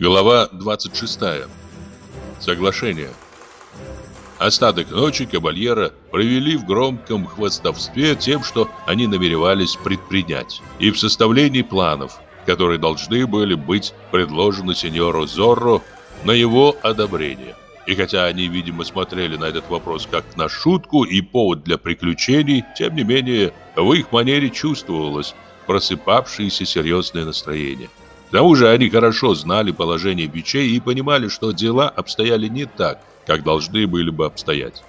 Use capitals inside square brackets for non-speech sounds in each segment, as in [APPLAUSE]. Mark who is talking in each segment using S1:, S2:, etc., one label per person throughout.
S1: Глава 26. Соглашение. Остаток ночи кабальера провели в громком хвастовстве тем, что они намеревались предпринять, и в составлении планов, которые должны были быть предложены сеньору Зорро на его одобрение. И хотя они, видимо, смотрели на этот вопрос как на шутку и повод для приключений, тем не менее в их манере чувствовалось просыпавшееся серьезное настроение. К тому же они хорошо знали положение бичей и понимали, что дела обстояли не так, как должны были бы обстоять.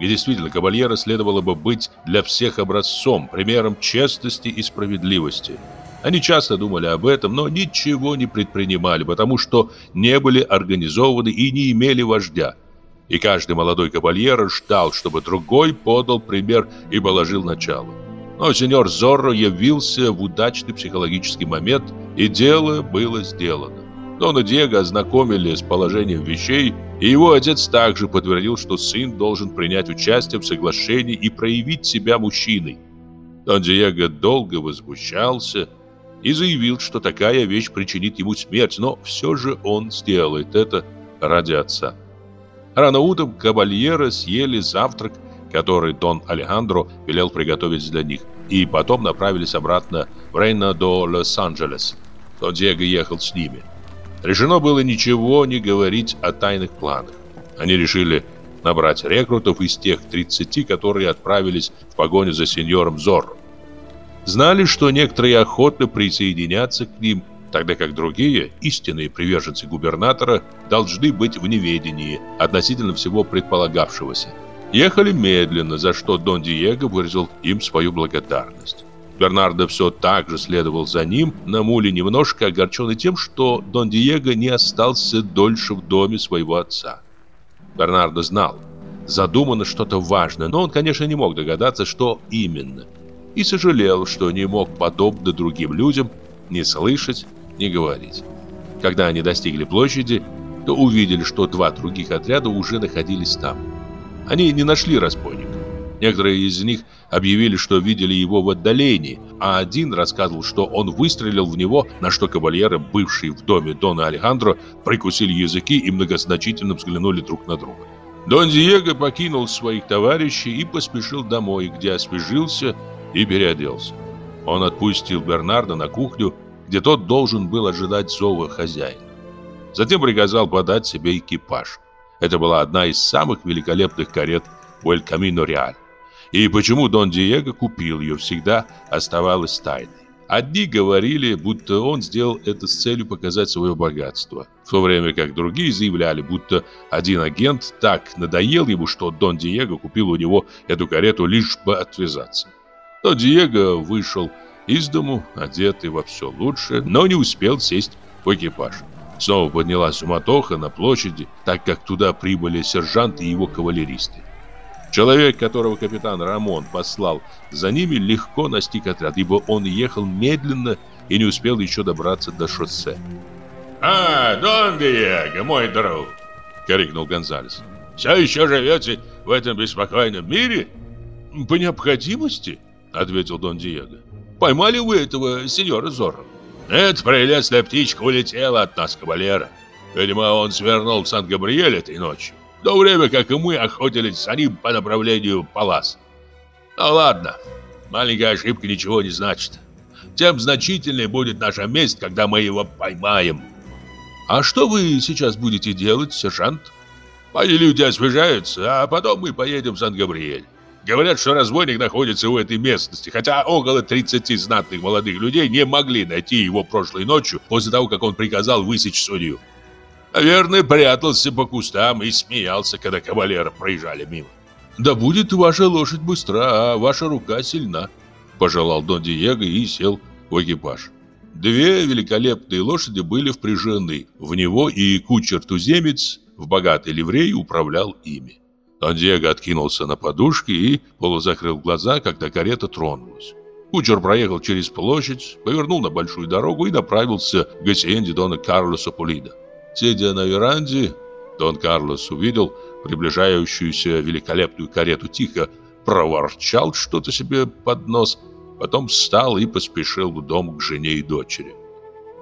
S1: И действительно, кавальера следовало бы быть для всех образцом, примером честности и справедливости. Они часто думали об этом, но ничего не предпринимали, потому что не были организованы и не имели вождя. И каждый молодой кавальер ждал, чтобы другой подал пример и положил начало. Но сеньор Зорро явился в удачный психологический момент, и дело было сделано. Дона Диего ознакомили с положением вещей, и его отец также подтвердил, что сын должен принять участие в соглашении и проявить себя мужчиной. Дон Диего долго возмущался и заявил, что такая вещь причинит ему смерть, но все же он сделает это ради отца. Рано утром кабальеры съели завтрак который Дон Алехандро велел приготовить для них, и потом направились обратно в Рейна Дон Диего ехал с ними. Решено было ничего не говорить о тайных планах. Они решили набрать рекрутов из тех 30, которые отправились в погоню за сеньором Зорро. Знали, что некоторые охотно присоединятся к ним, тогда как другие, истинные приверженцы губернатора, должны быть в неведении относительно всего предполагавшегося. Ехали медленно, за что Дон Диего выразил им свою благодарность. Бернардо все так же следовал за ним, на муле немножко огорченный тем, что Дон Диего не остался дольше в доме своего отца. Бернардо знал, задумано что-то важное, но он, конечно, не мог догадаться, что именно. И сожалел, что не мог, подобно другим людям, не слышать, не говорить. Когда они достигли площади, то увидели, что два других отряда уже находились там. Они не нашли разбойника. Некоторые из них объявили, что видели его в отдалении, а один рассказывал, что он выстрелил в него, на что кавальеры, бывшие в доме Дона Алехандро, прикусили языки и многозначительно взглянули друг на друга. Дон Диего покинул своих товарищей и поспешил домой, где освежился и переоделся. Он отпустил Бернарда на кухню, где тот должен был ожидать зова хозяина. Затем приказал подать себе экипаж. Это была одна из самых великолепных карет в Эль Камино Реаль. И почему Дон Диего купил ее, всегда оставалось тайной. Одни говорили, будто он сделал это с целью показать свое богатство, в то время как другие заявляли, будто один агент так надоел ему, что Дон Диего купил у него эту карету лишь бы отвязаться. Дон Диего вышел из дому, одетый во все лучшее, но не успел сесть в экипаж. Снова поднялась суматоха на площади, так как туда прибыли сержант и его кавалеристы. Человек, которого капитан Рамон послал за ними, легко настиг отряд, ибо он ехал медленно и не успел еще добраться до шоссе.
S2: «А, Дон Диего, мой друг!» — крикнул Гонзалес. «Все еще живете в этом беспокойном мире?»
S1: «По необходимости», — ответил Дон Диего. «Поймали вы этого сеньора Зорро?»
S2: Эта прелестная птичка улетела от нас, кавалера. Видимо, он свернул в Сан-Габриэль этой ночью, в то время как и мы охотились за ним по направлению Палас. Ну ладно, маленькая ошибка ничего не значит. Тем значительнее будет наша месть, когда мы его поймаем.
S1: А что вы сейчас будете делать, сержант?
S2: Мои люди освежаются, а потом мы поедем в Сан-Габриэль. Говорят, что разбойник находится в этой местности, хотя около 30 знатных молодых людей не могли найти его прошлой ночью после того, как он приказал высечь судью. Наверное, прятался по кустам и смеялся, когда кавалеры проезжали мимо.
S1: «Да будет ваша лошадь быстра, а ваша рука сильна», – пожелал Дон Диего и сел в экипаж. Две великолепные лошади были впряжены в него, и кучер-туземец в богатой ливреи управлял ими. Дон Диего откинулся на подушке и полузакрыл глаза, когда карета тронулась. Кучер проехал через площадь, повернул на большую дорогу и направился к гасиенде Дона Карлоса Пулида. Сидя на веранде, Дон Карлос увидел приближающуюся великолепную карету, тихо проворчал что-то себе под нос, потом встал и поспешил в дом к жене и дочери.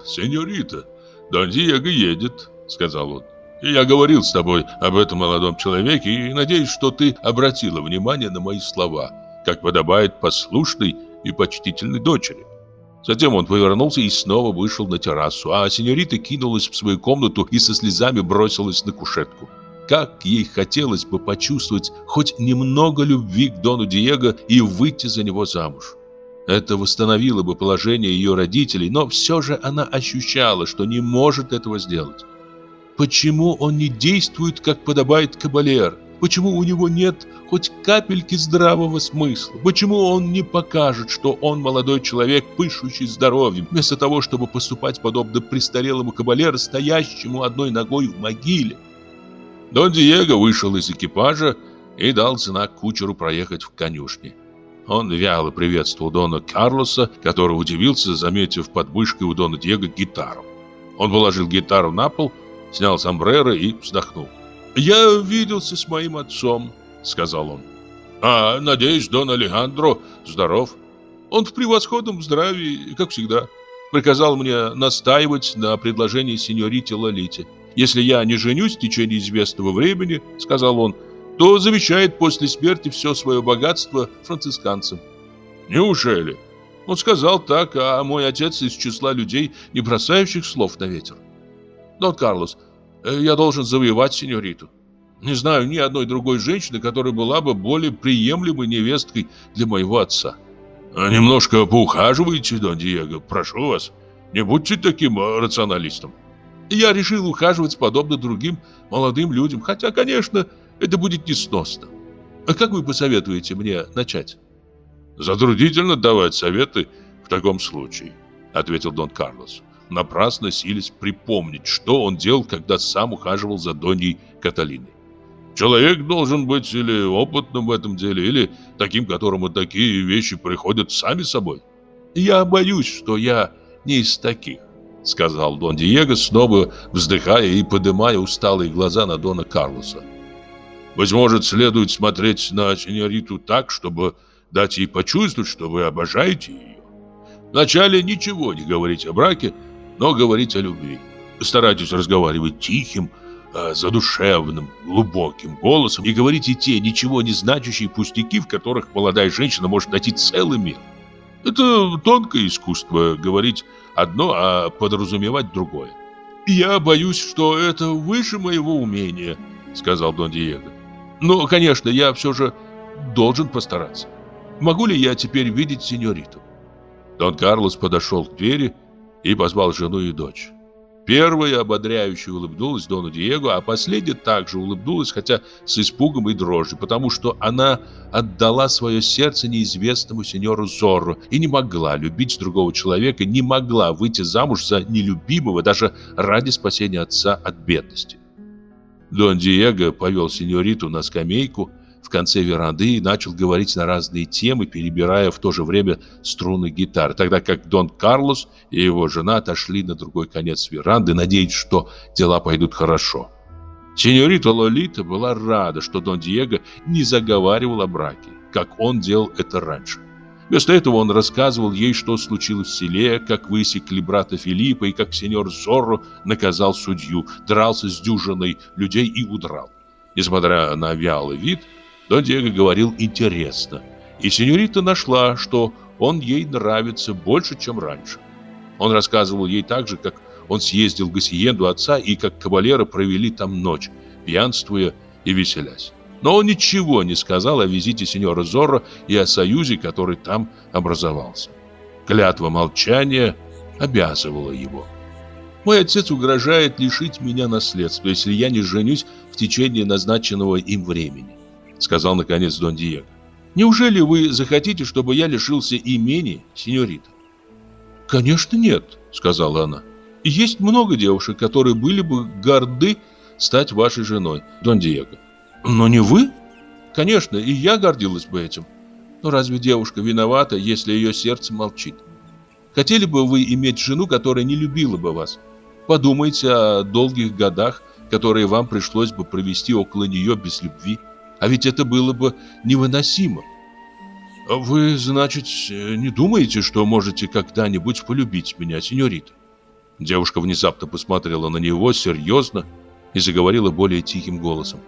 S2: «Сеньорита, «Дон Диего едет», — сказал он. «Я говорил с тобой об этом молодом человеке и надеюсь, что ты обратила внимание на мои слова, как подобает послушной и почтительной дочери». Затем он повернулся и снова вышел на террасу, а сеньорита кинулась в свою комнату и со слезами бросилась на кушетку. Как ей хотелось бы почувствовать хоть немного любви к Дону Диего и выйти за него замуж. Это восстановило бы положение ее родителей, но все же она ощущала, что не может этого сделать. Почему он не действует, как подобает кабалер? Почему у него нет хоть капельки здравого смысла? Почему он не покажет, что он молодой человек, пышущий здоровьем, вместо того, чтобы поступать подобно престарелому кабалеру, стоящему одной ногой в могиле? Дон Диего вышел из экипажа и дал знак кучеру проехать в конюшни. Он вяло приветствовал Дона Карлоса, который удивился, заметив под мышкой у Дона Диего гитару. Он положил гитару на пол, снял сомбреро и вздохнул. «Я виделся с моим отцом», — сказал он. «А, надеюсь, Дон Алехандро здоров. Он в превосходном здравии, как всегда. Приказал мне настаивать на предложении сеньорите Лолите. Если я не женюсь в течение известного времени, — сказал он, — то завещает после смерти все свое богатство францисканцам. Неужели? Он сказал так, а мой отец из числа людей, не бросающих слов на ветер. Дон Карлос, я должен завоевать сеньориту. Не знаю ни одной другой женщины, которая была бы более приемлемой невесткой для моего отца. А немножко поухаживайте, Дон Диего, прошу вас. Не будьте таким э, рационалистом. Я решил ухаживать подобно другим молодым людям, хотя, конечно, это будет несносно. А как вы посоветуете мне начать? Затруднительно давать советы в таком случае, ответил Дон Карлос. Напрасно сились припомнить, что он делал, когда сам ухаживал за Доней Каталиной. Человек должен быть или опытным в этом деле, или таким, которому такие вещи приходят сами собой. Я боюсь, что я не из таких, сказал Дон Диего, снова вздыхая и поднимая усталые глаза на Дона Карлоса. Быть может, следует смотреть на сеньориту так, чтобы дать ей почувствовать, что вы обожаете ее. Вначале ничего не говорить о браке, но говорить о любви. Старайтесь разговаривать тихим, а, задушевным, глубоким голосом и говорите те ничего не значащие пустяки, в которых молодая женщина может найти целый мир. Это тонкое искусство говорить одно, а подразумевать другое. «Я боюсь, что это выше моего умения», — сказал Дон Диего. Но, конечно, я все же должен постараться. Могу ли я теперь видеть сеньориту? Дон Карлос подошел к двери и позвал жену и дочь. Первая ободряюще улыбнулась Дону Диего, а последняя также улыбнулась, хотя с испугом и дрожью, потому что она отдала свое сердце неизвестному сеньору Зорро и не могла любить другого человека, не могла выйти замуж за нелюбимого даже ради спасения отца от бедности. Дон Диего повел сеньориту на скамейку конце веранды и начал говорить на разные темы, перебирая в то же время струны гитары, тогда как Дон Карлос и его жена отошли на другой конец веранды, надеясь, что дела пойдут хорошо. Сеньорита Лолита была рада, что Дон Диего не заговаривал о браке, как он делал это раньше. Вместо этого он рассказывал ей, что случилось в селе, как высекли брата Филиппа и как сеньор Зорро наказал судью, дрался с дюжиной людей и удрал. Несмотря на вялый вид, Дон Диего говорил интересно, и сеньорита нашла, что он ей нравится больше, чем раньше. Он рассказывал ей также, как он съездил в Гассиенду отца и как кавалеры провели там ночь, пьянствуя и веселясь. Но он ничего не сказал о визите сеньора Зорро и о союзе, который там образовался. Клятва молчания обязывала его. Мой отец угрожает лишить меня наследства, если я не женюсь в течение назначенного им времени, сказал наконец Дон Диего. Неужели вы захотите, чтобы я лишился имени, сеньорита? Конечно, нет, сказала она. Есть много девушек, которые были бы горды стать вашей женой, Дон Диего. Но не вы? Конечно, и я гордилась бы этим. Но разве девушка виновата, если ее сердце молчит? Хотели бы вы иметь жену, которая не любила бы вас? Подумайте о долгих годах, которые вам пришлось бы провести около нее без любви. А ведь это было бы невыносимо. Вы, значит, не думаете, что можете когда-нибудь полюбить меня, сеньорита?
S1: Девушка внезапно посмотрела на него серьезно и заговорила более тихим голосом.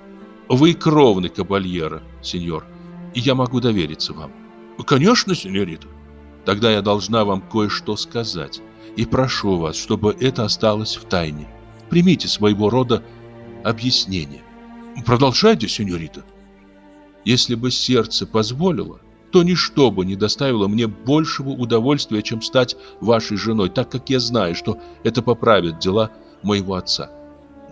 S1: «Вы кровный кабальера, сеньор, и я могу довериться вам».
S2: «Конечно, сеньорита».
S1: «Тогда я должна вам кое-что сказать, и прошу вас, чтобы это осталось в тайне. Примите своего рода объяснение».
S2: «Продолжайте, сеньорита».
S1: «Если бы сердце позволило, то ничто бы не доставило мне большего удовольствия, чем стать вашей женой, так как я знаю, что это поправит дела моего отца.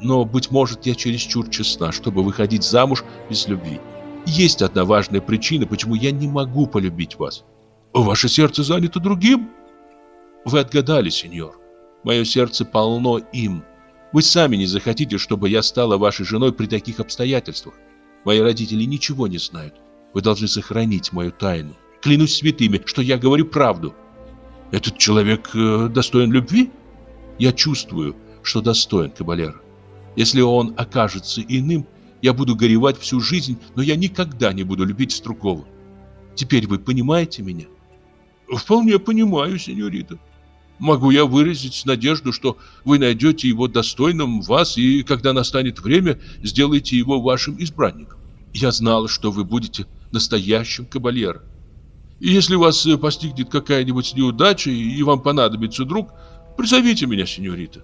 S1: Но, быть может, я чересчур честна, чтобы выходить замуж без любви. Есть одна важная причина, почему я не могу полюбить вас.
S2: Ваше сердце занято другим?
S1: Вы отгадали, сеньор. Мое сердце полно им. Вы сами не захотите, чтобы я стала вашей женой при таких обстоятельствах. Мои родители ничего не знают. Вы должны сохранить мою тайну. Клянусь святыми, что я говорю правду.
S2: Этот человек э, достоин любви?
S1: Я чувствую, что достоин кабалера. Если он окажется иным, я буду горевать всю жизнь, но я никогда не буду любить Струкова. Теперь вы понимаете меня?
S2: Вполне понимаю, сеньорита. Могу я выразить надежду, что вы найдете его достойным вас и, когда настанет время, сделаете его вашим избранником.
S1: Я знала, что вы будете настоящим кабальером.
S2: И если вас постигнет какая-нибудь неудача и вам понадобится друг, призовите меня, сеньорита.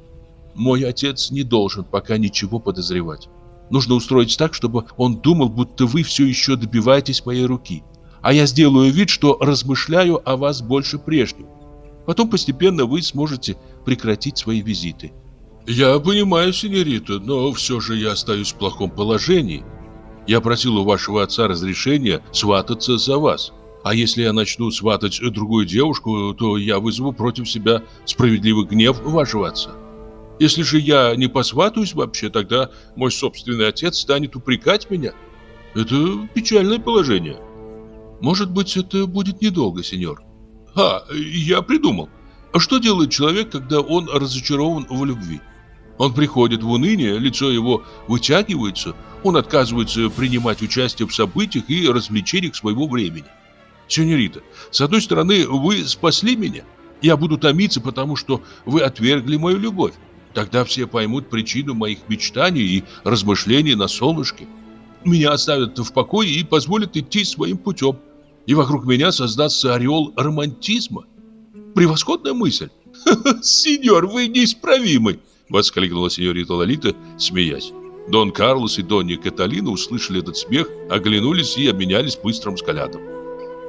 S1: Мой отец не должен пока ничего подозревать. Нужно устроить так, чтобы он думал, будто вы все еще добиваетесь моей руки. А я сделаю вид, что размышляю о вас больше прежнего. Потом постепенно вы сможете прекратить свои визиты.
S2: Я понимаю, сеньорита, но все же я остаюсь в плохом положении. Я просил у вашего отца разрешения свататься за вас. А если я начну сватать другую девушку, то я вызову против себя справедливый гнев вашего отца. Если же я не посватаюсь вообще, тогда мой собственный отец станет упрекать меня. Это печальное положение.
S1: Может быть, это будет недолго, сеньор.
S2: А, я придумал. А что делает человек, когда он разочарован в любви? Он приходит в уныние, лицо его вытягивается, он отказывается принимать участие в событиях и развлечениях своего времени. Сеньорита, с одной стороны, вы спасли меня. Я буду томиться, потому что вы отвергли мою любовь. Тогда все поймут причину моих мечтаний и размышлений на солнышке. Меня оставят в покое и позволят идти своим путем. И вокруг меня создастся ореол романтизма. Превосходная мысль. [LAUGHS] «Сеньор, вы неисправимый!» Воскликнула сеньорита Лолита, смеясь. Дон Карлос и Донья Каталина услышали этот смех, оглянулись и обменялись быстрым взглядом.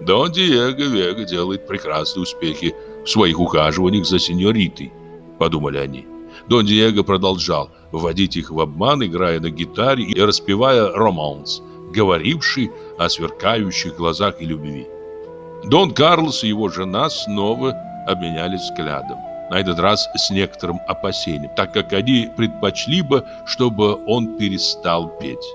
S2: Дон Диего Вега делает прекрасные успехи в своих ухаживаниях за сеньоритой, подумали они. Дон Диего продолжал вводить их в обман, играя на гитаре и распевая романс, говоривший о сверкающих глазах и любви. Дон Карлос и его жена снова обменялись взглядом на этот раз с некоторым опасением, так как они предпочли бы, чтобы он перестал петь.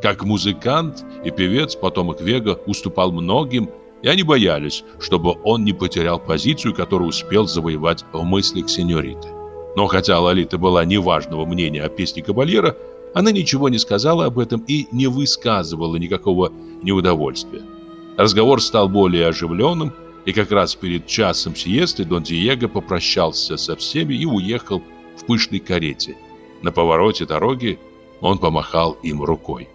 S2: Как музыкант и певец потомок Вега уступал многим, и они боялись, чтобы он не потерял позицию, которую успел завоевать в мыслях сеньориты. Но хотя Лолита была неважного мнения о песне Кабальера, она ничего не сказала об этом и не высказывала никакого неудовольствия. Разговор стал более оживленным, и как раз перед часом сиесты Дон Диего попрощался со всеми и уехал в пышной карете. На повороте дороги он помахал им рукой.